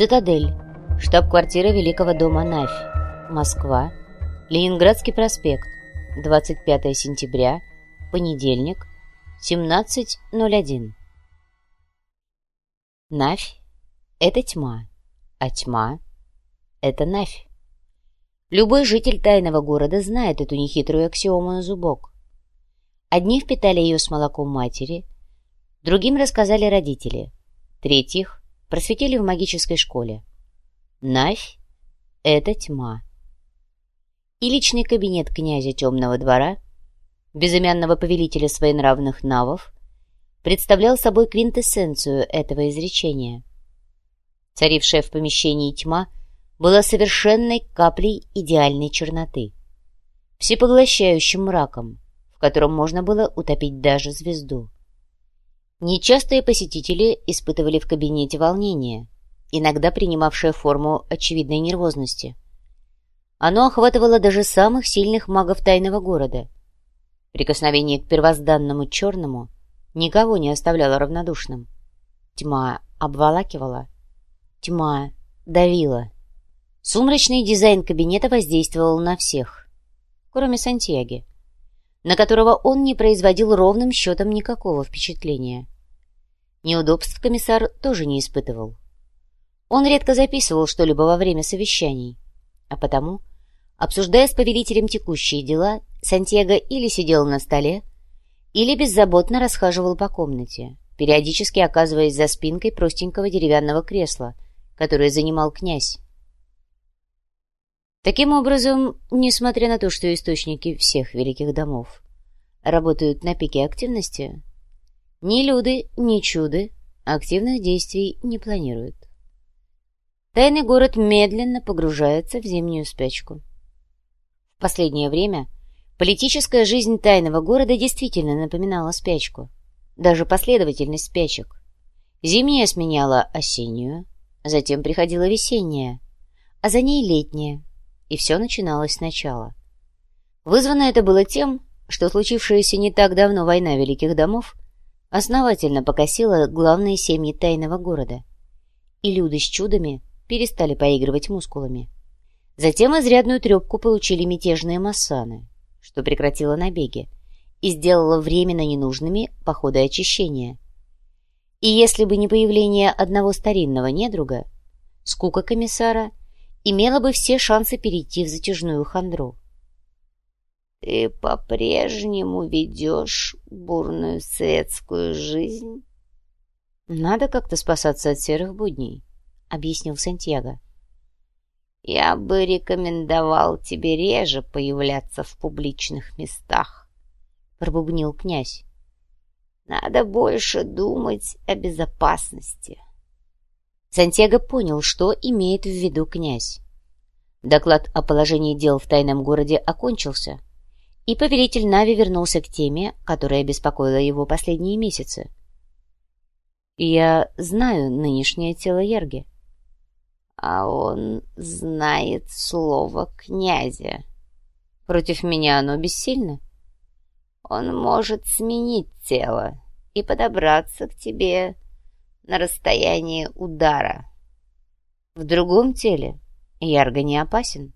Цитадель. Штаб-квартира Великого дома Нафь. Москва. Ленинградский проспект. 25 сентября. Понедельник. 17.01. Нафь — это тьма, а тьма — это Нафь. Любой житель тайного города знает эту нехитрую аксиому на зубок. Одни впитали ее с молоком матери, другим рассказали родители, третьих просветили в магической школе. Навь — это тьма. И личный кабинет князя Темного двора, безымянного повелителя своенравных навов, представлял собой квинтэссенцию этого изречения. Царившая в помещении тьма была совершенной каплей идеальной черноты, всепоглощающим мраком, в котором можно было утопить даже звезду. Нечастые посетители испытывали в кабинете волнение, иногда принимавшее форму очевидной нервозности. Оно охватывало даже самых сильных магов тайного города. Прикосновение к первозданному черному никого не оставляло равнодушным. Тьма обволакивала, тьма давила. Сумрачный дизайн кабинета воздействовал на всех, кроме Сантьяги, на которого он не производил ровным счетом никакого впечатления. Неудобств комиссар тоже не испытывал. Он редко записывал что-либо во время совещаний, а потому, обсуждая с повелителем текущие дела, Сантьяго или сидел на столе, или беззаботно расхаживал по комнате, периодически оказываясь за спинкой простенького деревянного кресла, которое занимал князь. Таким образом, несмотря на то, что источники всех великих домов работают на пике активности, ни Люды, ни Чуды активных действий не планируют. Тайный город медленно погружается в зимнюю спячку. В последнее время политическая жизнь тайного города действительно напоминала спячку. Даже последовательность спячек. Зимняя сменяла осеннюю, затем приходила весенняя, а за ней летняя, и все начиналось сначала. Вызвано это было тем, что случившаяся не так давно война Великих Домов основательно покосила главные семьи тайного города. И люди с чудами перестали поигрывать мускулами. Затем изрядную трепку получили мятежные массаны, что прекратило набеги и сделало временно ненужными походы очищения. И если бы не появление одного старинного недруга, скука комиссара имела бы все шансы перейти в затяжную хандру. Ты по-прежнему ведешь бурную светскую жизнь? Надо как-то спасаться от серых будней, объяснил Сантьяго. Я бы рекомендовал тебе реже появляться в публичных местах, пробубнил князь. Надо больше думать о безопасности. Сантьяго понял, что имеет в виду князь. Доклад о положении дел в тайном городе окончился, и повелитель Нави вернулся к теме, которая беспокоила его последние месяцы. «Я знаю нынешнее тело Ерги». «А он знает слово князя». «Против меня оно бессильно?» «Он может сменить тело и подобраться к тебе на расстоянии удара». «В другом теле Ярго не опасен».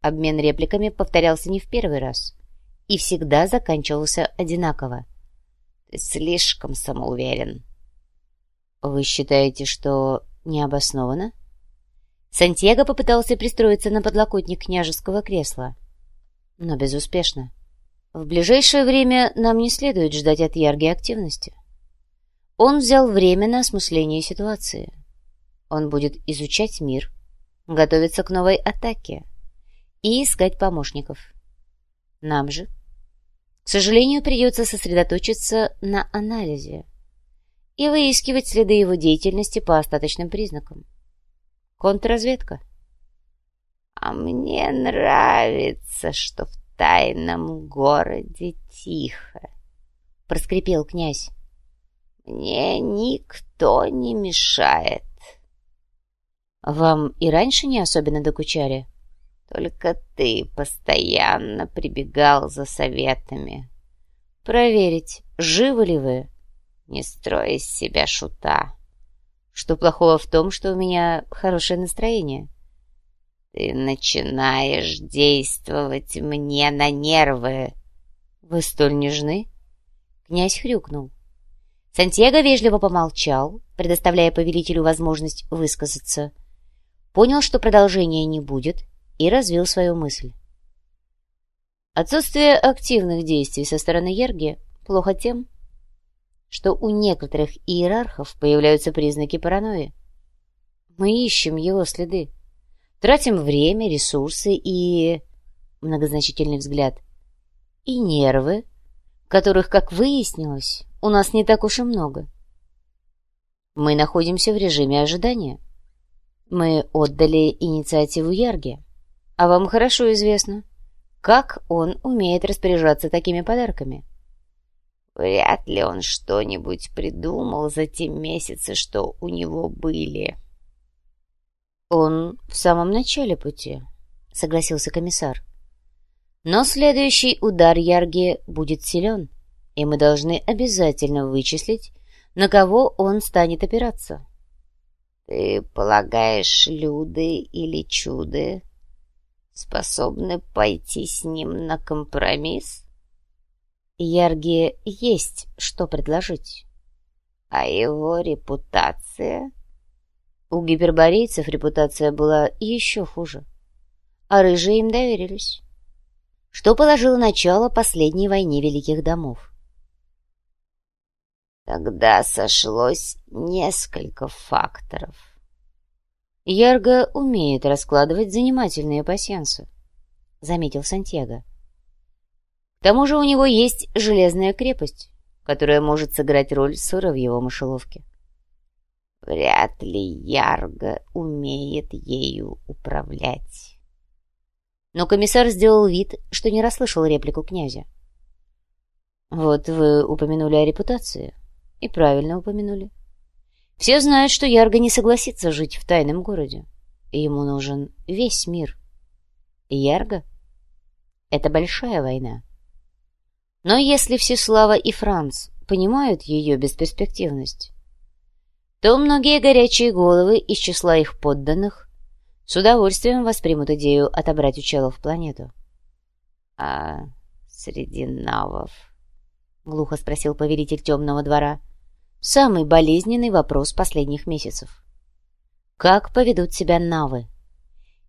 Обмен репликами повторялся не в первый раз и всегда заканчивался одинаково. «Ты слишком самоуверен». «Вы считаете, что необоснованно?» Сантьяго попытался пристроиться на подлокотник княжеского кресла, но безуспешно. В ближайшее время нам не следует ждать от Ярги активности. Он взял время на осмысление ситуации. Он будет изучать мир, готовиться к новой атаке и искать помощников. Нам же к сожалению, придется сосредоточиться на анализе и выискивать следы его деятельности по остаточным признакам. Контрразведка. А мне нравится, что в тайном городе тихо, проскрипел князь. Мне никто не мешает. Вам и раньше не особенно докучали? — только ты постоянно прибегал за советами. Проверить, живы ли вы. Не строй из себя шута. Что плохого в том, что у меня хорошее настроение? Ты начинаешь действовать мне на нервы. Вы столь нежны? Князь хрюкнул. Сантьяго вежливо помолчал, предоставляя повелителю возможность высказаться. Понял, что продолжения не будет, и развил свою мысль. Отсутствие активных действий со стороны Ерги плохо тем, что у некоторых иерархов появляются признаки паранойи. Мы ищем его следы, тратим время, ресурсы и... Многозначительный взгляд. И нервы, которых, как выяснилось, у нас не так уж и много. Мы находимся в режиме ожидания. Мы отдали инициативу Ярге, а вам хорошо известно, как он умеет распоряжаться такими подарками. Вряд ли он что-нибудь придумал за те месяцы, что у него были. Он в самом начале пути, согласился комиссар. Но следующий удар Ярги будет силен, и мы должны обязательно вычислить, на кого он станет опираться. Ты полагаешь, люди или чуды способны пойти с ним на компромисс? Ярге есть что предложить. А его репутация? У гиперборейцев репутация была еще хуже. А рыжие им доверились. Что положило начало последней войне Великих Домов. Тогда сошлось несколько факторов. Ярго умеет раскладывать занимательные пасьянсы, заметил Сантьяго. К тому же у него есть железная крепость, которая может сыграть роль сыра в его мышеловке. Вряд ли Ярго умеет ею управлять. Но комиссар сделал вид, что не расслышал реплику князя. «Вот вы упомянули о репутации. И правильно упомянули. Все знают, что Ярго не согласится жить в тайном городе. Ему нужен весь мир. Ярго — это большая война. Но если Всеслава и Франц понимают ее бесперспективность, то многие горячие головы из числа их подданных с удовольствием воспримут идею отобрать у челов планету. — А среди навов? — глухо спросил повелитель темного двора. Самый болезненный вопрос последних месяцев. Как поведут себя навы?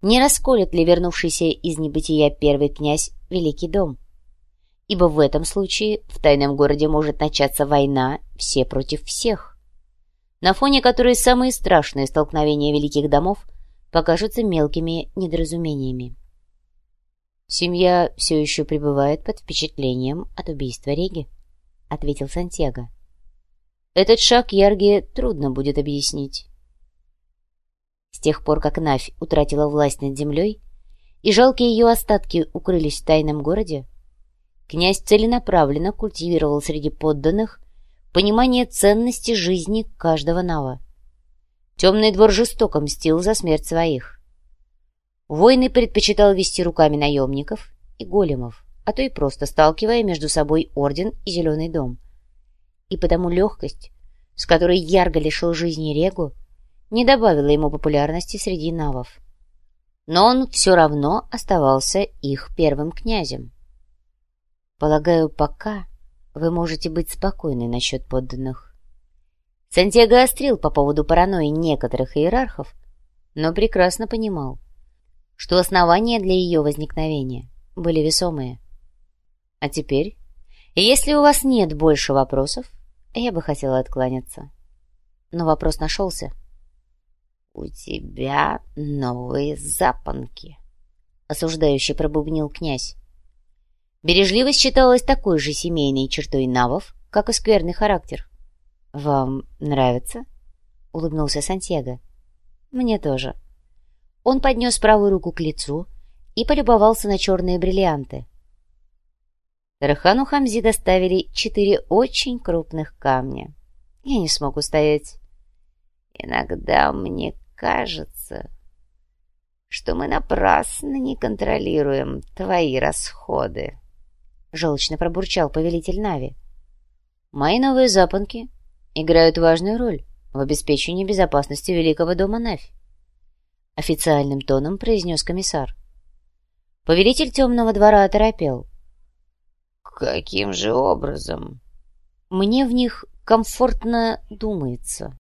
Не расколет ли вернувшийся из небытия первый князь Великий дом? — ибо в этом случае в тайном городе может начаться война все против всех, на фоне которой самые страшные столкновения великих домов покажутся мелкими недоразумениями. «Семья все еще пребывает под впечатлением от убийства Реги», — ответил Сантьяго. «Этот шаг Ярге трудно будет объяснить». С тех пор, как Навь утратила власть над землей, и жалкие ее остатки укрылись в тайном городе, князь целенаправленно культивировал среди подданных понимание ценности жизни каждого нава. Темный двор жестоко мстил за смерть своих. Войны предпочитал вести руками наемников и големов, а то и просто сталкивая между собой Орден и Зеленый дом. И потому легкость, с которой Ярго лишил жизни Регу, не добавила ему популярности среди навов. Но он все равно оставался их первым князем. Полагаю, пока вы можете быть спокойны насчет подданных. Сантьяго острил по поводу паранойи некоторых иерархов, но прекрасно понимал, что основания для ее возникновения были весомые. А теперь, если у вас нет больше вопросов, я бы хотела откланяться. Но вопрос нашелся. «У тебя новые запонки», — осуждающе пробубнил князь. Бережливость считалась такой же семейной чертой навов, как и скверный характер. «Вам нравится?» — улыбнулся Сантьяго. «Мне тоже». Он поднес правую руку к лицу и полюбовался на черные бриллианты. Тархану Хамзи доставили четыре очень крупных камня. Я не смог устоять. «Иногда мне кажется, что мы напрасно не контролируем твои расходы», — желчно пробурчал повелитель Нави. «Мои новые запонки играют важную роль», в обеспечении безопасности Великого дома Навь. Официальным тоном произнес комиссар. Повелитель темного двора оторопел. «Каким же образом?» «Мне в них комфортно думается».